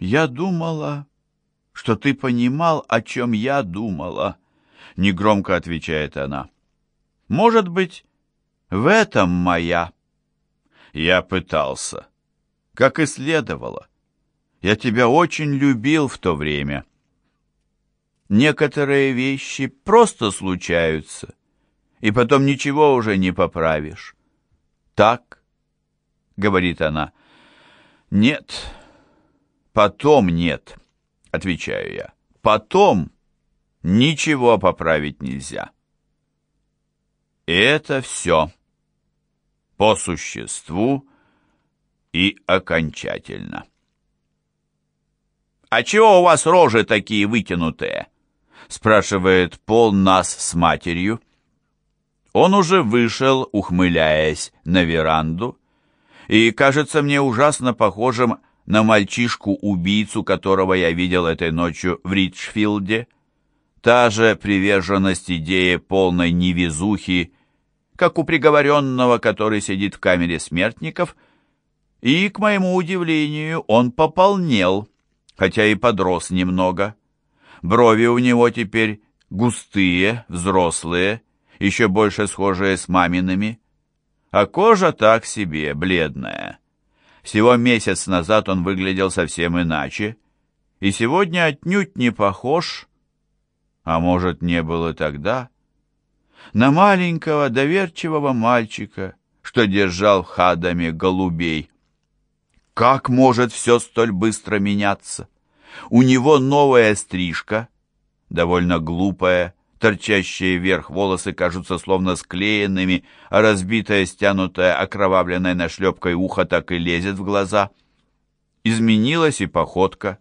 «Я думала, что ты понимал, о чем я думала», — негромко отвечает она. «Может быть, в этом моя?» Я пытался, как и следовало. Я тебя очень любил в то время. Некоторые вещи просто случаются, и потом ничего уже не поправишь. Так, — говорит она, — нет, потом нет, — отвечаю я, — потом ничего поправить нельзя. И это все по существу и окончательно. «А чего у вас рожи такие вытянутые?» спрашивает Пол нас с матерью. Он уже вышел, ухмыляясь, на веранду, и кажется мне ужасно похожим на мальчишку-убийцу, которого я видел этой ночью в Ричфилде. Та же приверженность идее полной невезухи, как у приговоренного, который сидит в камере смертников, и, к моему удивлению, он пополнел, хотя и подрос немного. Брови у него теперь густые, взрослые, еще больше схожие с мамиными, а кожа так себе, бледная. Всего месяц назад он выглядел совсем иначе, и сегодня отнюдь не похож, а может, не был и тогда, на маленького доверчивого мальчика, что держал хадами голубей. Как может все столь быстро меняться? У него новая стрижка, довольно глупая, торчащие вверх волосы кажутся словно склеенными, а разбитая, стянутая, окровавленная нашлепкой ухо так и лезет в глаза. Изменилась и походка.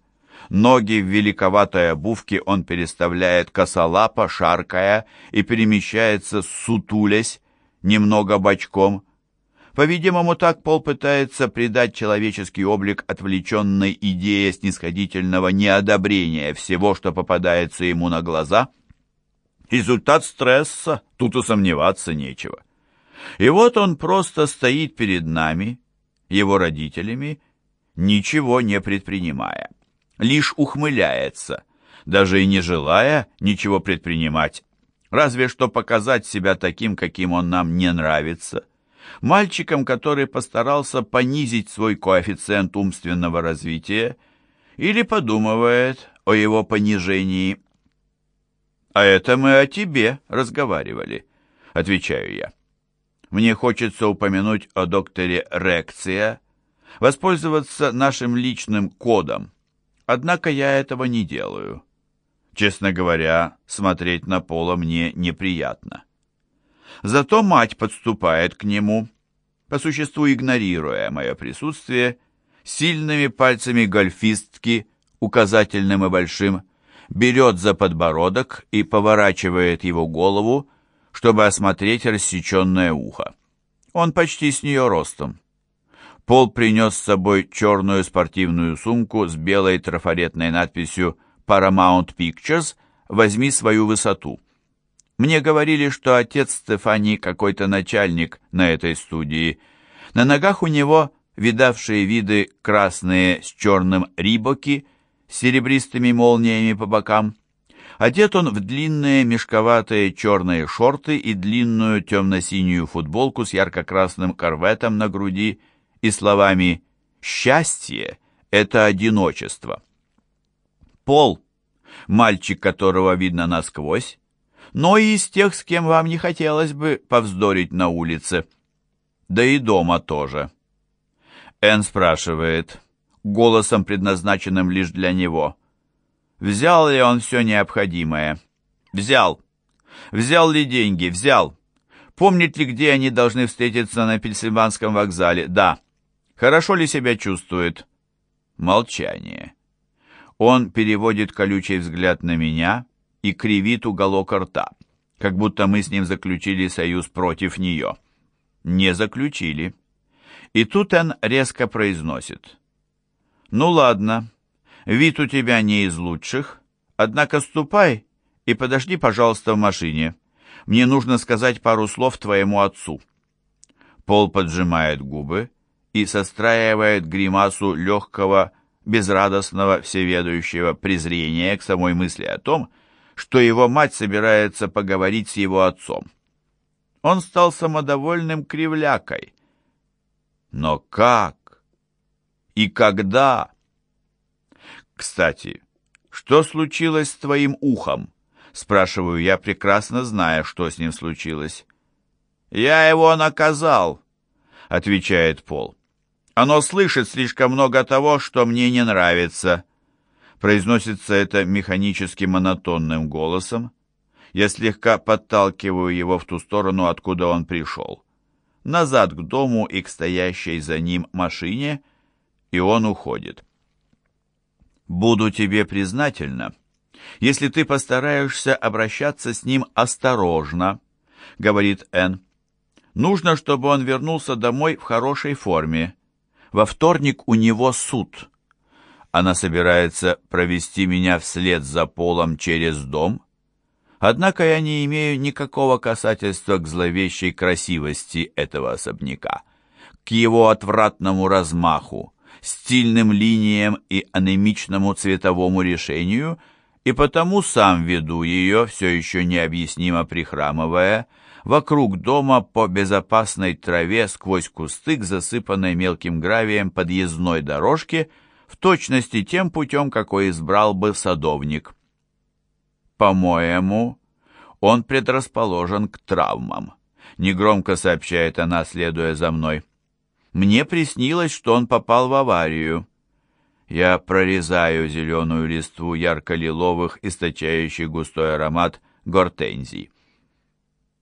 Ноги в великоватой обувке он переставляет косолапо, шаркая, и перемещается, сутулясь, немного бочком, по-видимому, так Пол пытается придать человеческий облик отвлеченной идее снисходительного неодобрения всего, что попадается ему на глаза. Результат стресса, тут и сомневаться нечего. И вот он просто стоит перед нами, его родителями, ничего не предпринимая, лишь ухмыляется, даже и не желая ничего предпринимать, разве что показать себя таким, каким он нам не нравится – мальчиком, который постарался понизить свой коэффициент умственного развития или подумывает о его понижении. «А это мы о тебе разговаривали», — отвечаю я. Мне хочется упомянуть о докторе Рекция, воспользоваться нашим личным кодом, однако я этого не делаю. Честно говоря, смотреть на Пола мне неприятно. Зато мать подступает к нему, по существу игнорируя мое присутствие, сильными пальцами гольфистки, указательным и большим, берет за подбородок и поворачивает его голову, чтобы осмотреть рассеченное ухо. Он почти с нее ростом. Пол принес с собой черную спортивную сумку с белой трафаретной надписью «Paramount Pictures. Возьми свою высоту». Мне говорили, что отец Стефани какой-то начальник на этой студии. На ногах у него видавшие виды красные с черным рибоки, с серебристыми молниями по бокам. Одет он в длинные мешковатые черные шорты и длинную темно-синюю футболку с ярко-красным корветом на груди и словами «Счастье — это одиночество». Пол, мальчик которого видно насквозь, но и из тех, с кем вам не хотелось бы повздорить на улице. Да и дома тоже. Энн спрашивает, голосом, предназначенным лишь для него, взял ли он все необходимое. Взял. Взял ли деньги? Взял. Помнит ли, где они должны встретиться на Пенсильванском вокзале? Да. Хорошо ли себя чувствует? Молчание. Он переводит колючий взгляд на меня и кривит уголок рта, как будто мы с ним заключили союз против нее. Не заключили. И тут он резко произносит. «Ну ладно, вид у тебя не из лучших, однако ступай и подожди, пожалуйста, в машине. Мне нужно сказать пару слов твоему отцу». Пол поджимает губы и состраивает гримасу легкого, безрадостного всеведущего презрения к самой мысли о том, что его мать собирается поговорить с его отцом. Он стал самодовольным кривлякой. Но как? И когда? Кстати, что случилось с твоим ухом? Спрашиваю я, прекрасно зная, что с ним случилось. «Я его наказал», — отвечает Пол. «Оно слышит слишком много того, что мне не нравится». Произносится это механически монотонным голосом. Я слегка подталкиваю его в ту сторону, откуда он пришел. Назад к дому и к стоящей за ним машине, и он уходит. «Буду тебе признательна, если ты постараешься обращаться с ним осторожно», — говорит Энн. Нужно, чтобы он вернулся домой в хорошей форме. Во вторник у него суд. Она собирается провести меня вслед за полом через дом. Однако я не имею никакого касательства к зловещей красивости этого особняка, к его отвратному размаху, стильным линиям и анемичному цветовому решению, и потому сам веду ее, все еще необъяснимо прихрамывая, вокруг дома по безопасной траве сквозь кусты к засыпанной мелким гравием подъездной дорожке, в точности тем путем, какой избрал бы садовник. «По-моему, он предрасположен к травмам», — негромко сообщает она, следуя за мной. «Мне приснилось, что он попал в аварию». Я прорезаю зеленую листву ярко-лиловых, источающих густой аромат гортензий.